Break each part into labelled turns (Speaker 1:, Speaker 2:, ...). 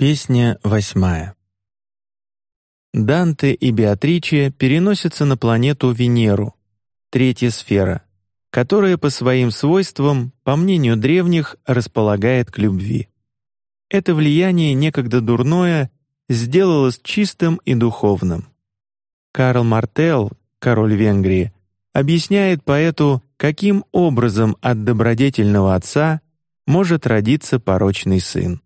Speaker 1: Песня восьмая. Данте и Беатриче переносятся на планету Венеру, третья сфера, которая по своим свойствам, по мнению древних, располагает к любви. Это влияние некогда дурное сделалось чистым и духовным. Карл Мартел, король Венгрии, объясняет поэту, каким образом от добродетельного отца может родиться порочный сын.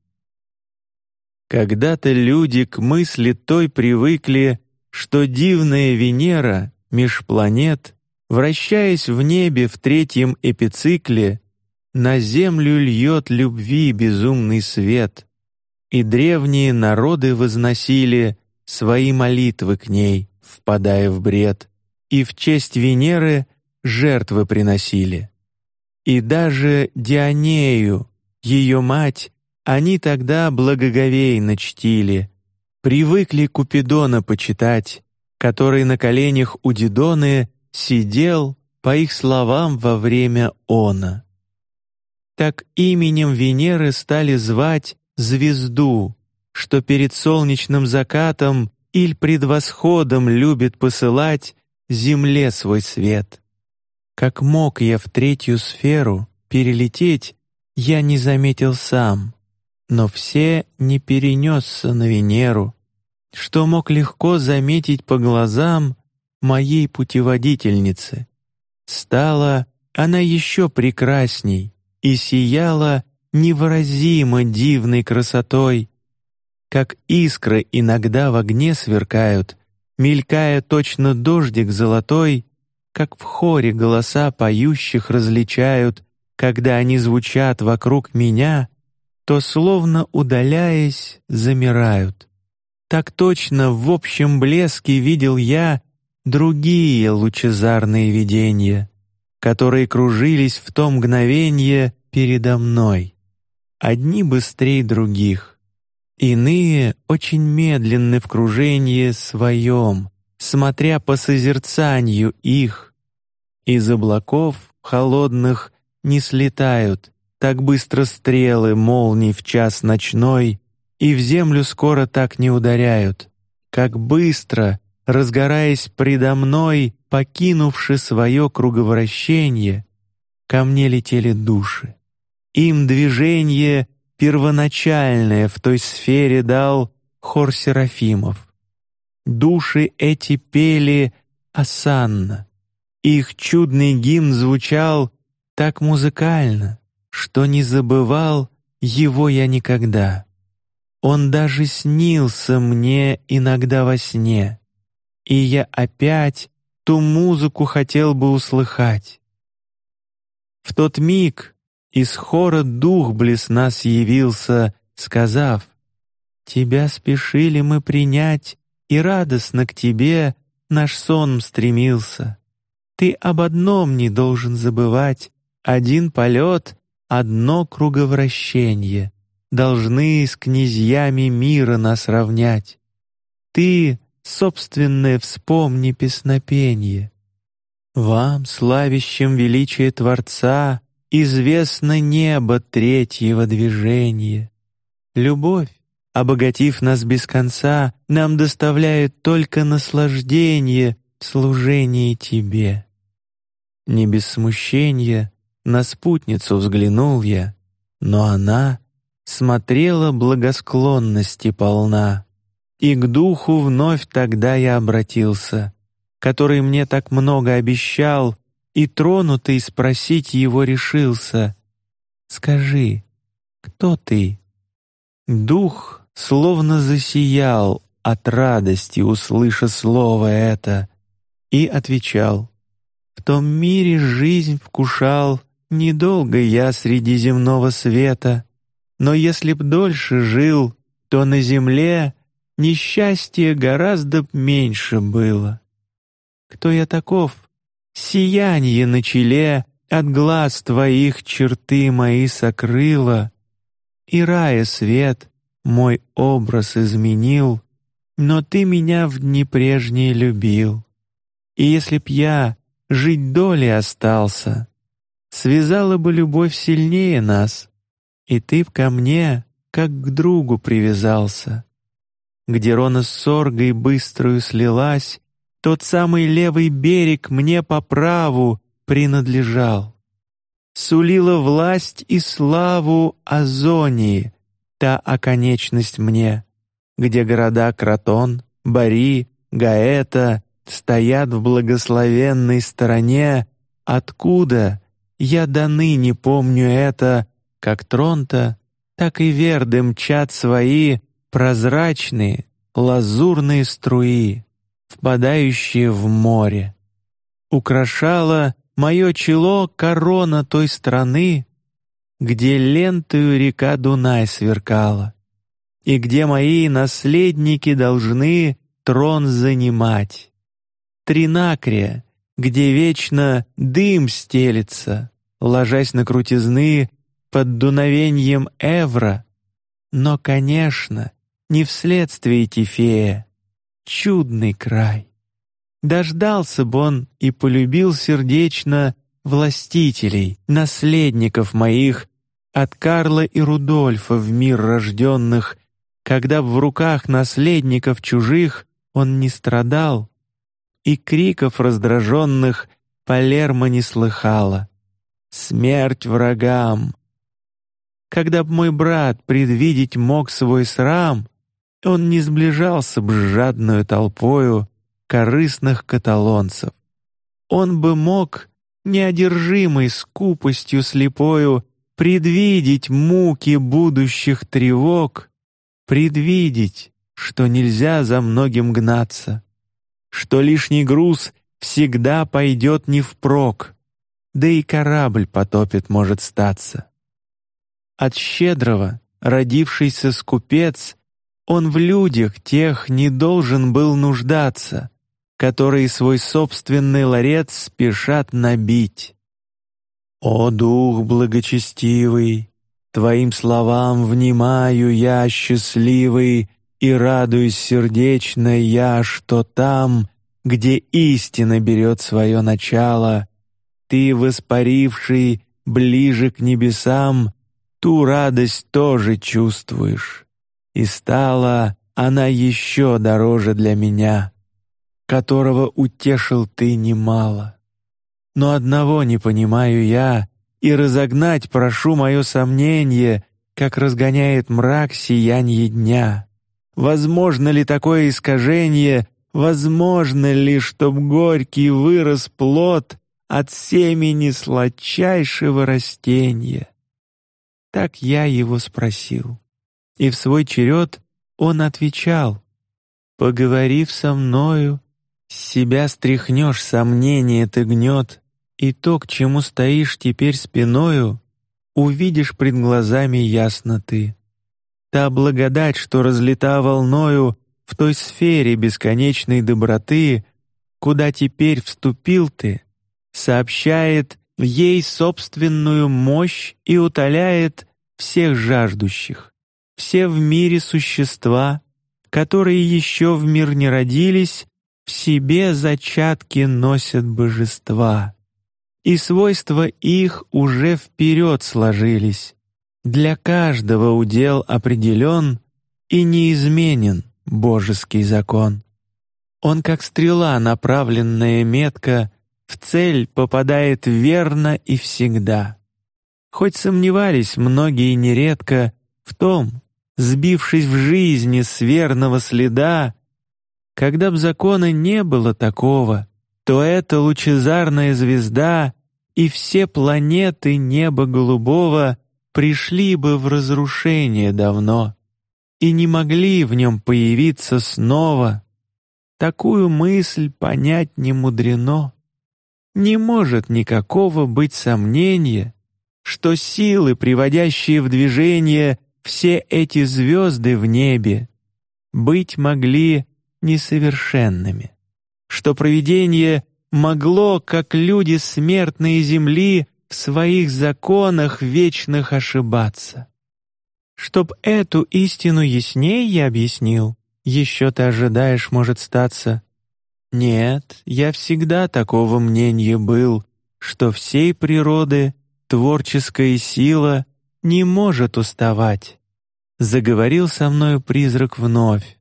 Speaker 1: Когда-то люди к мысли той привыкли, что дивная Венера меж планет, вращаясь в небе в третьем эпицикле, на землю льет любви безумный свет, и древние народы возносили свои молитвы к ней, впадая в бред, и в честь Венеры жертвы приносили. И даже Дионею, ее мать, они тогда благоговейно чтили, привыкли Купидона почитать, который на коленях у Дидоны сидел, по их словам, во время она. Так именем Венеры стали звать звезду, что перед солнечным закатом или предвосходом любит посылать земле свой свет. Как мог я в третью сферу перелететь, я не заметил сам но все не перенесся на Венеру, что мог легко заметить по глазам моей путеводительницы. Стала она еще прекрасней и сияла невыразимо дивной красотой, как искры иногда в огне сверкают, мелькая точно дождик золотой, как в хоре голоса поющих различают, когда они звучат вокруг меня то, словно удаляясь, замирают. Так точно в общем блеске видел я другие лучезарные видения, которые кружились в то мгновенье передо мной. Одни быстрее других, иные очень медленны в кружении своем, смотря по созерцанию их. Из облаков холодных не слетают, так быстро стрелы молний в час ночной, и в землю скоро так не ударяют, как быстро, разгораясь предо мной, покинувши свое круговращение, ко мне летели души. Им движение первоначальное в той сфере дал хор серафимов. Души эти пели осанно, их чудный гимн звучал так музыкально, что не забывал его я никогда. Он даже снился мне иногда во сне, и я опять ту музыку хотел бы услыхать. В тот миг из хора дух близ нас явился, сказав: Тебя спешили мы принять, и радостно к тебе наш сон стремился. Ты об одном не должен забывать: один полет одно круговращение должны с князьями мира нас равнять. Ты собственное вспомни песнопение. Вам, славящим величие Творца, известно небо третьего движения. Любовь, обогатив нас без конца, нам доставляет только наслаждение в служении Тебе. Не без смущения на спутницу взглянул я, но она смотрела благосклонности полна, и к духу вновь тогда я обратился, который мне так много обещал, и тронутый спросить его решился: скажи, кто ты? Дух словно засиял от радости, услыша слово это, и отвечал: в том мире жизнь вкушал Недолго я среди земного света, но если б дольше жил, то на земле несчастье гораздо меньше было. Кто я таков? Сияние на челе от глаз твоих черты мои сокрыло, и рая свет мой образ изменил, но ты меня в дни прежние любил. И если б я жить долей остался, связала бы любовь сильнее нас, и ты б ко мне, как к другу привязался. Где Рона с Соргой быструю слилась, тот самый левый берег мне по праву принадлежал. Сулила власть и славу Азонии, та оконечность мне, где города Кратон, Бари, Гаэта стоят в благословенной стороне, откуда я до ныне помню это, как Тронта, так и Верды мчат свои прозрачные лазурные струи, впадающие в море. Украшала мое чело корона той страны, где лентою река Дунай сверкала, и где мои наследники должны трон занимать. Тринакрия, где вечно дым стелится, ложась на крутизны под дуновением Эвра, но, конечно, не вследствие Тифея. Чудный край. Дождался б он и полюбил сердечно властителей, наследников моих, от Карла и Рудольфа в мир рожденных, когда в руках наследников чужих он не страдал, и криков раздраженных Палермо не слыхала. Смерть врагам! Когда б мой брат предвидеть мог свой срам, он не сближался б с жадную толпою корыстных каталонцев. Он бы мог, неодержимой скупостью слепою, предвидеть муки будущих тревог, предвидеть, что нельзя за многим гнаться, что лишний груз всегда пойдет не впрок, да и корабль потопит может статься. От щедрого родившийся скупец, он в людях тех не должен был нуждаться, которые свой собственный ларец спешат набить. О дух благочестивый, твоим словам внимаю я счастливый и радуюсь сердечно я, что там, где истина берет свое начало, ты воспаривший ближе к небесам, ту радость тоже чувствуешь, и стала она еще дороже для меня, которого утешил ты немало. Но одного не понимаю я, и разогнать прошу мое сомнение, как разгоняет мрак сияние дня. Возможно ли такое искажение? Возможно ли, чтоб горький вырос плод от семени сладчайшего растения? Так я его спросил, и в свой черед он отвечал: "Поговорив со мною, себя стряхнешь сомнение ты гнет, и то, к чему стоишь теперь спиною, увидишь пред глазами ясно ты. Та благодать, что разлета волною в той сфере бесконечной доброты, куда теперь вступил ты, сообщает ей собственную мощь и утоляет всех жаждущих, все в мире существа, которые еще в мир не родились, в себе зачатки носят божества, и свойства их уже вперед сложились, для каждого удел определен и неизменен божеский закон. Он как стрела, направленная метко, в цель попадает верно и всегда. Хоть сомневались многие нередко в том, сбившись в жизни с верного следа, когда б закона не было такого, то эта лучезарная звезда и все планеты неба голубого пришли бы в разрушение давно и не могли в нем появиться снова. Такую мысль понять не мудрено. Не может никакого быть сомнения, что силы, приводящие в движение все эти звезды в небе, быть могли несовершенными, что провидение могло, как люди смертные земли, своих законах вечных ошибаться. Чтоб эту истину ясней я объяснил, еще ты ожидаешь, может статься. Нет, я всегда такого мнения был, что всей природы творческая сила не может уставать, заговорил со мною призрак вновь.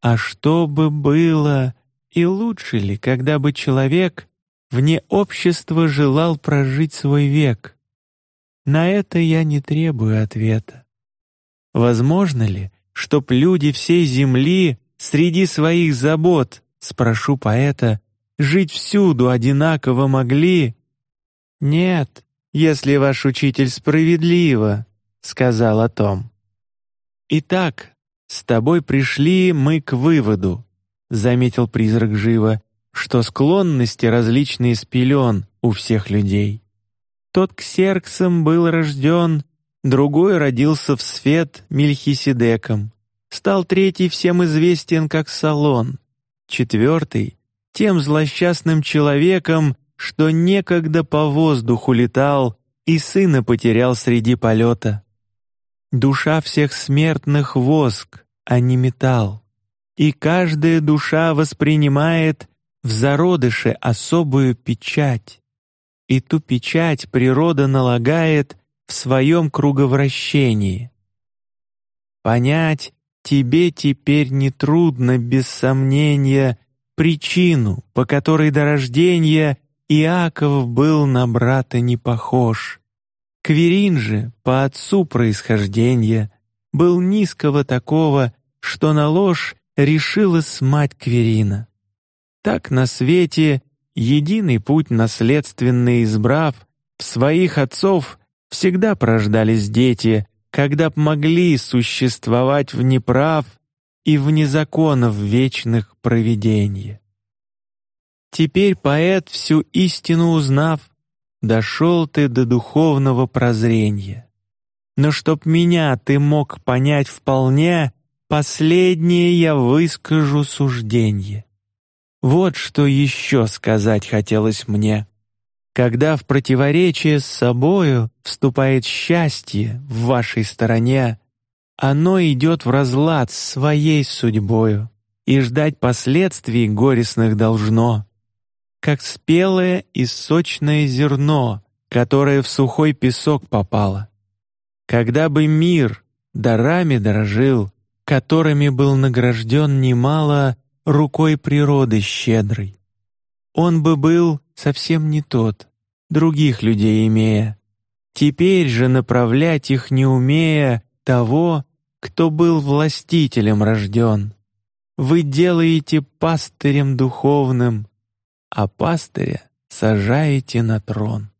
Speaker 1: А что бы было и лучше ли, когда бы человек вне общества желал прожить свой век? На это я не требую ответа. Возможно ли, чтоб люди всей земли среди своих забот, спрошу поэта, жить всюду одинаково могли? Нет, если ваш учитель справедливо, сказал о том. Итак, с тобой пришли мы к выводу, заметил призрак живо, что склонности различные спелен у всех людей. Тот к Ксерксом был рожден, другой родился в свет Мельхиседеком, стал третий всем известен как Салон, четвертый тем злосчастным человеком, что некогда по воздуху летал и сына потерял среди полета. Душа всех смертных воск, а не металл, и каждая душа воспринимает в зародыше особую печать и ту печать природа налагает в своем круговращении. Понять тебе теперь не трудно без сомнения причину, по которой до рождения Иаков был на брата не похож. Кверин же по отцу происхождения был низкого такого, что на ложь решилась мать Кверина. Так на свете единый путь наследственный избрав, в своих отцов всегда порождались дети, когда б могли существовать в неправ и вне законов вечных провидения. Теперь поэт всю истину узнав, дошел ты до духовного прозрения. Но чтоб меня ты мог понять вполне, последнее я выскажу суждение. Вот что еще сказать хотелось мне. Когда в противоречие с собою вступает счастье в вашей стороне, оно идет в разлад с своей судьбою, и ждать последствий горестных должно, как спелое и сочное зерно, которое в сухой песок попало. Когда бы мир дарами дорожил, которыми был награжден немало рукой природы щедрой. Он бы был совсем не тот, других людей имея. Теперь же направлять их не умея того, кто был властителем рожден. Вы делаете пастырем духовным, а пастыря сажаете на трон.